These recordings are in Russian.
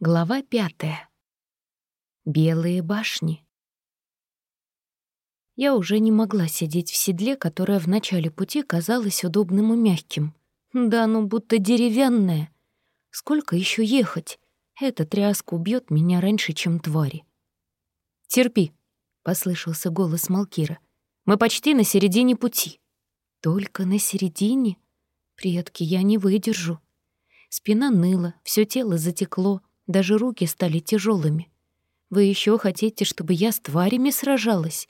Глава пятая. Белые башни. Я уже не могла сидеть в седле, которое в начале пути казалось удобным и мягким. Да, ну будто деревянное. Сколько еще ехать? Эта тряска убьет меня раньше, чем твари. «Терпи», — послышался голос Малкира. «Мы почти на середине пути». «Только на середине? Предки, я не выдержу». Спина ныла, все тело затекло, даже руки стали тяжелыми. Вы еще хотите, чтобы я с тварями сражалась?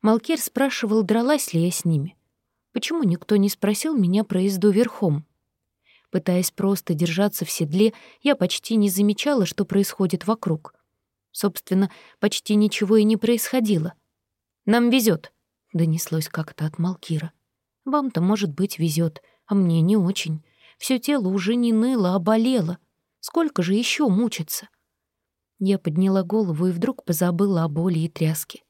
Малкир спрашивал, дралась ли я с ними. Почему никто не спросил меня про езду верхом? Пытаясь просто держаться в седле, я почти не замечала, что происходит вокруг. Собственно, почти ничего и не происходило. «Нам везет, донеслось как-то от Малкира. «Вам-то, может быть, везет, а мне не очень. Все тело уже не ныло, а болело. Сколько же еще мучиться? Я подняла голову и вдруг позабыла о боли и тряске.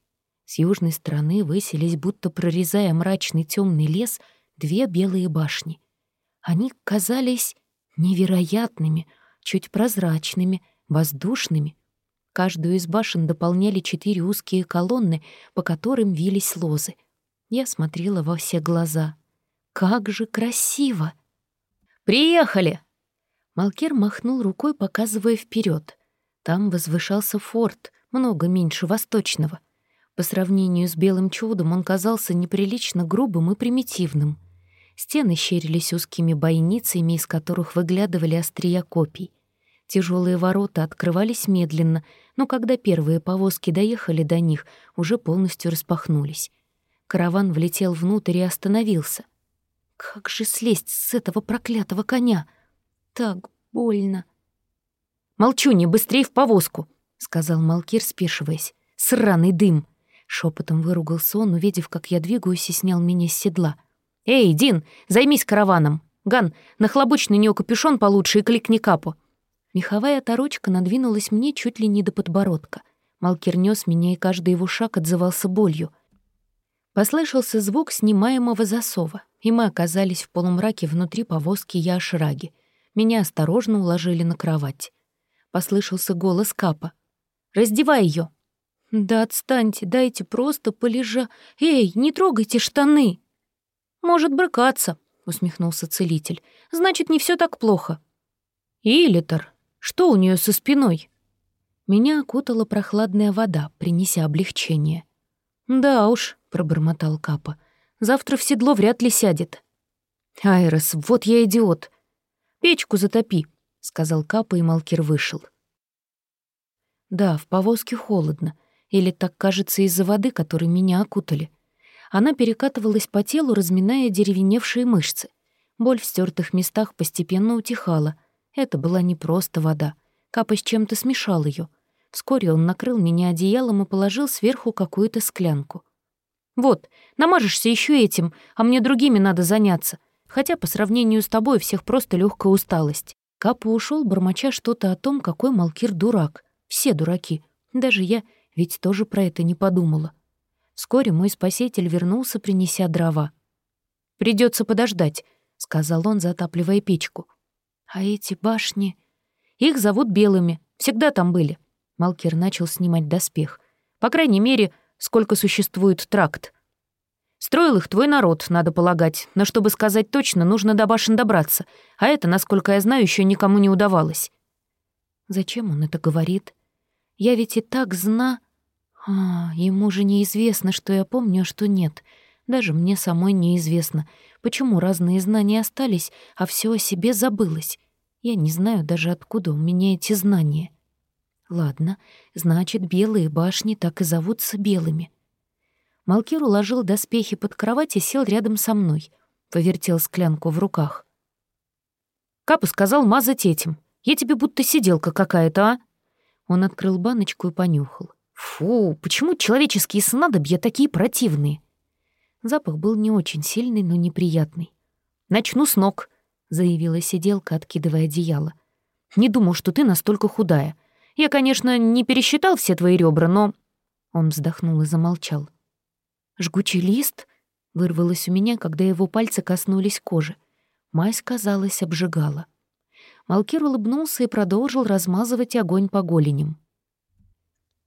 С южной стороны высились, будто прорезая мрачный темный лес, две белые башни. Они казались невероятными, чуть прозрачными, воздушными. Каждую из башен дополняли четыре узкие колонны, по которым вились лозы. Я смотрела во все глаза. «Как же красиво!» «Приехали!» Малкер махнул рукой, показывая вперед. Там возвышался форт, много меньше восточного. По сравнению с белым чудом он казался неприлично грубым и примитивным. Стены щерились узкими бойницами, из которых выглядывали острия копий. Тяжелые ворота открывались медленно, но когда первые повозки доехали до них, уже полностью распахнулись. Караван влетел внутрь и остановился. «Как же слезть с этого проклятого коня?» Так больно. «Молчу, не быстрее в повозку», — сказал Малкир, спешиваясь. «Сраный дым!» Шепотом выругался он, увидев, как я двигаюсь, и снял меня с седла. «Эй, Дин, займись караваном! Ган, нахлобучь на неё капюшон получше и кликни капу!» Меховая оторочка надвинулась мне чуть ли не до подбородка. Малкир нёс меня, и каждый его шаг отзывался болью. Послышался звук снимаемого засова, и мы оказались в полумраке внутри повозки Яшраги — меня осторожно уложили на кровать. Послышался голос Капа. «Раздевай ее. «Да отстаньте, дайте просто полежа. Эй, не трогайте штаны!» «Может брыкаться», — усмехнулся целитель. «Значит, не все так плохо». «Илитер, что у нее со спиной?» Меня окутала прохладная вода, принеся облегчение. «Да уж», — пробормотал Капа, — «завтра в седло вряд ли сядет». «Айрос, вот я идиот. «Печку затопи», — сказал Капа, и Малкир вышел. Да, в повозке холодно, или так кажется из-за воды, которой меня окутали. Она перекатывалась по телу, разминая деревеневшие мышцы. Боль в стертых местах постепенно утихала. Это была не просто вода. Капа с чем-то смешал ее. Вскоре он накрыл меня одеялом и положил сверху какую-то склянку. «Вот, намажешься еще этим, а мне другими надо заняться хотя по сравнению с тобой всех просто легкая усталость. Капа ушел, бормоча что-то о том, какой Малкир дурак. Все дураки. Даже я ведь тоже про это не подумала. Вскоре мой спаситель вернулся, принеся дрова. Придется подождать», — сказал он, затапливая печку. «А эти башни...» «Их зовут белыми. Всегда там были». Малкир начал снимать доспех. «По крайней мере, сколько существует тракт. Строил их твой народ, надо полагать, но чтобы сказать точно, нужно до башен добраться, а это, насколько я знаю, еще никому не удавалось». «Зачем он это говорит? Я ведь и так зна...» «А, ему же неизвестно, что я помню, а что нет. Даже мне самой неизвестно, почему разные знания остались, а все о себе забылось. Я не знаю даже, откуда у меня эти знания». «Ладно, значит, белые башни так и зовутся белыми. Малкир уложил доспехи под кровать и сел рядом со мной. Повертел склянку в руках. «Капа сказал мазать этим. Я тебе будто сиделка какая-то, а?» Он открыл баночку и понюхал. «Фу, почему человеческие снадобья такие противные?» Запах был не очень сильный, но неприятный. «Начну с ног», — заявила сиделка, откидывая одеяло. «Не думал, что ты настолько худая. Я, конечно, не пересчитал все твои ребра, но...» Он вздохнул и замолчал. Жгучий лист вырвалось у меня, когда его пальцы коснулись кожи. Мазь, казалось, обжигала. Малкир улыбнулся и продолжил размазывать огонь по голеням.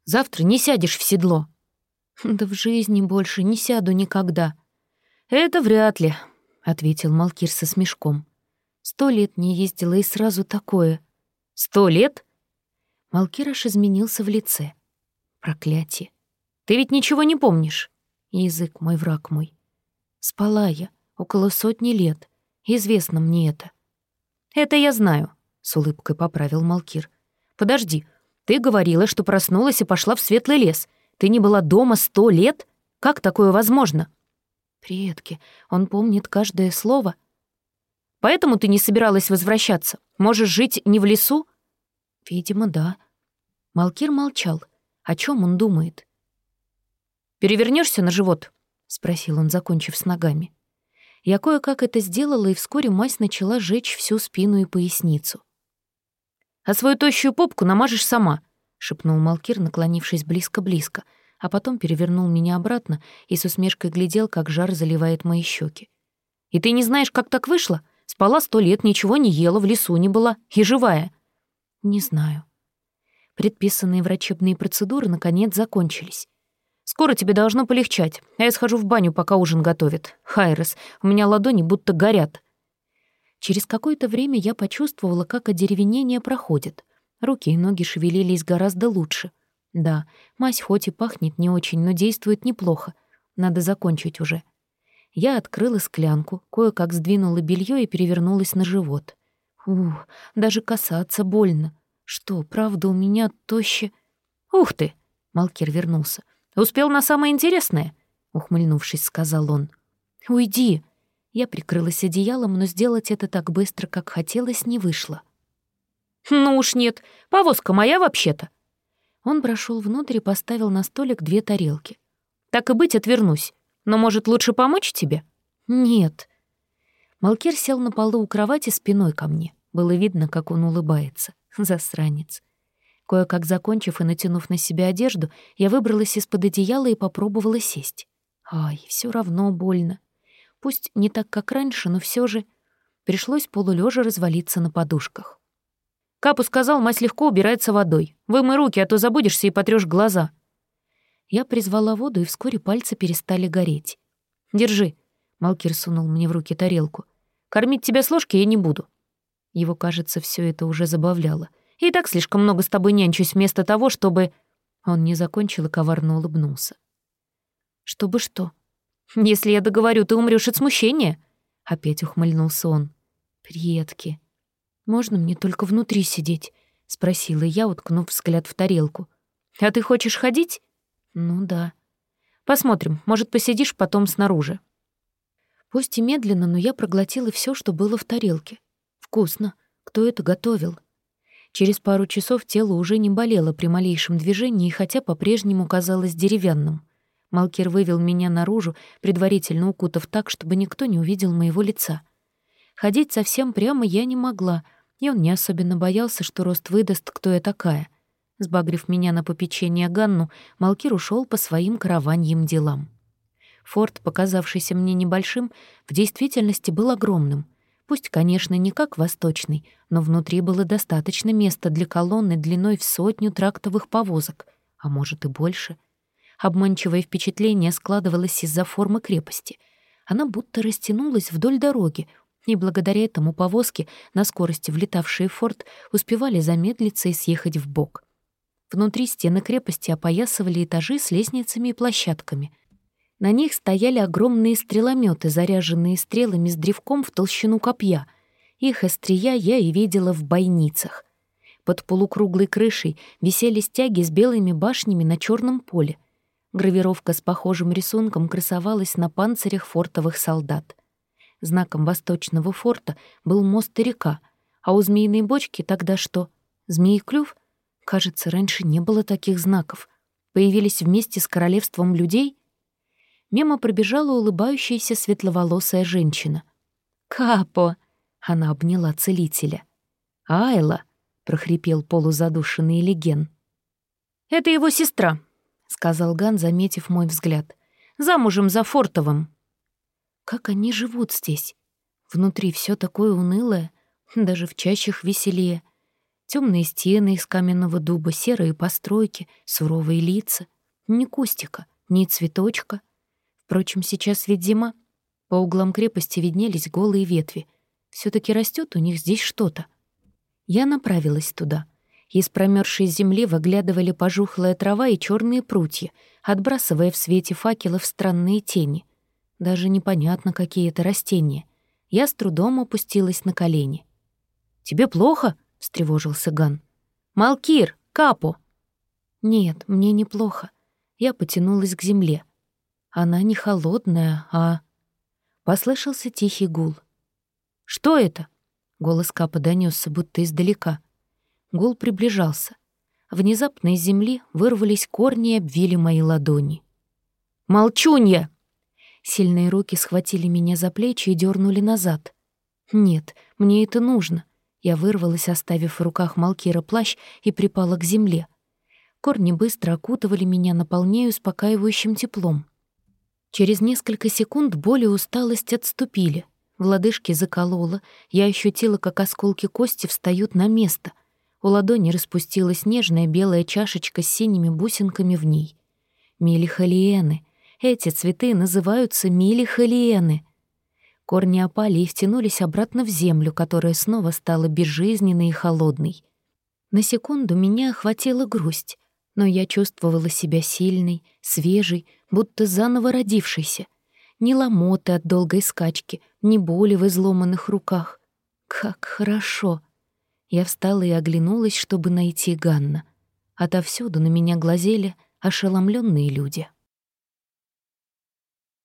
«Завтра не сядешь в седло». «Да в жизни больше не сяду никогда». «Это вряд ли», — ответил Малкир со смешком. «Сто лет не ездила, и сразу такое». «Сто лет?» Малкир аж изменился в лице. Проклятие. Ты ведь ничего не помнишь? Язык мой, враг мой. Спала я около сотни лет. Известно мне это. Это я знаю, с улыбкой поправил Малкир. Подожди, ты говорила, что проснулась и пошла в светлый лес. Ты не была дома сто лет? Как такое возможно? Предки, он помнит каждое слово. Поэтому ты не собиралась возвращаться? Можешь жить не в лесу? Видимо, да. Малкир молчал. О чем он думает? Перевернешься на живот?» — спросил он, закончив с ногами. Я кое-как это сделала, и вскоре мазь начала жечь всю спину и поясницу. «А свою тощую попку намажешь сама», — шепнул Малкир, наклонившись близко-близко, а потом перевернул меня обратно и с усмешкой глядел, как жар заливает мои щеки. «И ты не знаешь, как так вышло? Спала сто лет, ничего не ела, в лесу не была, и живая». «Не знаю». Предписанные врачебные процедуры, наконец, закончились. Скоро тебе должно полегчать, а я схожу в баню, пока ужин готовят. Хайрес, у меня ладони будто горят». Через какое-то время я почувствовала, как одеревенение проходит. Руки и ноги шевелились гораздо лучше. Да, мазь хоть и пахнет не очень, но действует неплохо. Надо закончить уже. Я открыла склянку, кое-как сдвинула белье и перевернулась на живот. Ух, даже касаться больно. Что, правда, у меня тоще... «Ух ты!» — Малкир вернулся. Успел на самое интересное», — ухмыльнувшись, сказал он. «Уйди!» Я прикрылась одеялом, но сделать это так быстро, как хотелось, не вышло. «Ну уж нет, повозка моя вообще-то». Он прошел внутрь и поставил на столик две тарелки. «Так и быть, отвернусь. Но, может, лучше помочь тебе?» «Нет». Малкир сел на полу у кровати спиной ко мне. Было видно, как он улыбается. Засранец. Кое-как закончив и натянув на себя одежду, я выбралась из-под одеяла и попробовала сесть. Ай, все равно больно. Пусть не так, как раньше, но все же пришлось полулежа развалиться на подушках. Капу сказал, мать легко убирается водой. Вымой руки, а то забудешься и потрёшь глаза. Я призвала воду, и вскоре пальцы перестали гореть. «Держи», — Малкир сунул мне в руки тарелку. «Кормить тебя с ложки я не буду». Его, кажется, все это уже забавляло. И так слишком много с тобой нянчусь вместо того, чтобы...» Он не закончил и коварно улыбнулся. «Чтобы что? Если я договорю, ты умрёшь от смущения?» Опять ухмыльнулся он. «Предки. Можно мне только внутри сидеть?» — спросила я, уткнув взгляд в тарелку. «А ты хочешь ходить?» «Ну да». «Посмотрим, может, посидишь потом снаружи». Пусть и медленно, но я проглотила все, что было в тарелке. Вкусно. Кто это готовил? Через пару часов тело уже не болело при малейшем движении, хотя по-прежнему казалось деревянным. Малкер вывел меня наружу, предварительно укутав так, чтобы никто не увидел моего лица. Ходить совсем прямо я не могла, и он не особенно боялся, что рост выдаст, кто я такая. Сбагрив меня на попечение Ганну, Малкир ушел по своим караваньим делам. Форт, показавшийся мне небольшим, в действительности был огромным — Пусть, конечно, не как восточный, но внутри было достаточно места для колонны длиной в сотню трактовых повозок, а может и больше. Обманчивое впечатление складывалось из-за формы крепости. Она будто растянулась вдоль дороги, и благодаря этому повозки, на скорости влетавшие в форт, успевали замедлиться и съехать в бок. Внутри стены крепости опоясывали этажи с лестницами и площадками — на них стояли огромные стрелометы, заряженные стрелами с древком в толщину копья. Их острия я и видела в бойницах. Под полукруглой крышей висели стяги с белыми башнями на черном поле. Гравировка с похожим рисунком красовалась на панцирях фортовых солдат. Знаком восточного форта был мост и река, а у змеиной бочки тогда что? Змеи-клюв? Кажется, раньше не было таких знаков. Появились вместе с королевством людей — мимо пробежала улыбающаяся светловолосая женщина. «Капо!» — она обняла целителя. «Айла!» — прохрипел полузадушенный леген. «Это его сестра», — сказал Ган, заметив мой взгляд. «Замужем за Фортовым». «Как они живут здесь? Внутри все такое унылое. Даже в чащах веселее. Темные стены из каменного дуба, серые постройки, суровые лица. Ни кустика, ни цветочка. Впрочем, сейчас ведь зима. По углам крепости виднелись голые ветви. все таки растет у них здесь что-то. Я направилась туда. Из промерзшей земли выглядывали пожухлая трава и черные прутья, отбрасывая в свете факелов странные тени. Даже непонятно, какие это растения. Я с трудом опустилась на колени. «Тебе плохо?» — встревожился Ган. «Малкир! Капо!» «Нет, мне неплохо». Я потянулась к земле. Она не холодная, а... Послышался тихий гул. «Что это?» — голос Капа донесся, будто издалека. Гул приближался. Внезапно из земли вырвались корни и обвили мои ладони. «Молчунья!» Сильные руки схватили меня за плечи и дернули назад. «Нет, мне это нужно. Я вырвалась, оставив в руках Малкира плащ, и припала к земле. Корни быстро окутывали меня, наполняя успокаивающим теплом. Через несколько секунд боль и усталость отступили. В лодыжке заколола, я ощутила, как осколки кости встают на место. У ладони распустилась нежная белая чашечка с синими бусинками в ней. Милихалиены. Эти цветы называются милихалиены. Корни опали и втянулись обратно в землю, которая снова стала безжизненной и холодной. На секунду меня охватила грусть, но я чувствовала себя сильной, свежей, будто заново родившейся. Ни ломоты от долгой скачки, ни боли в изломанных руках. Как хорошо! Я встала и оглянулась, чтобы найти Ганна. Отовсюду на меня глазели ошеломленные люди.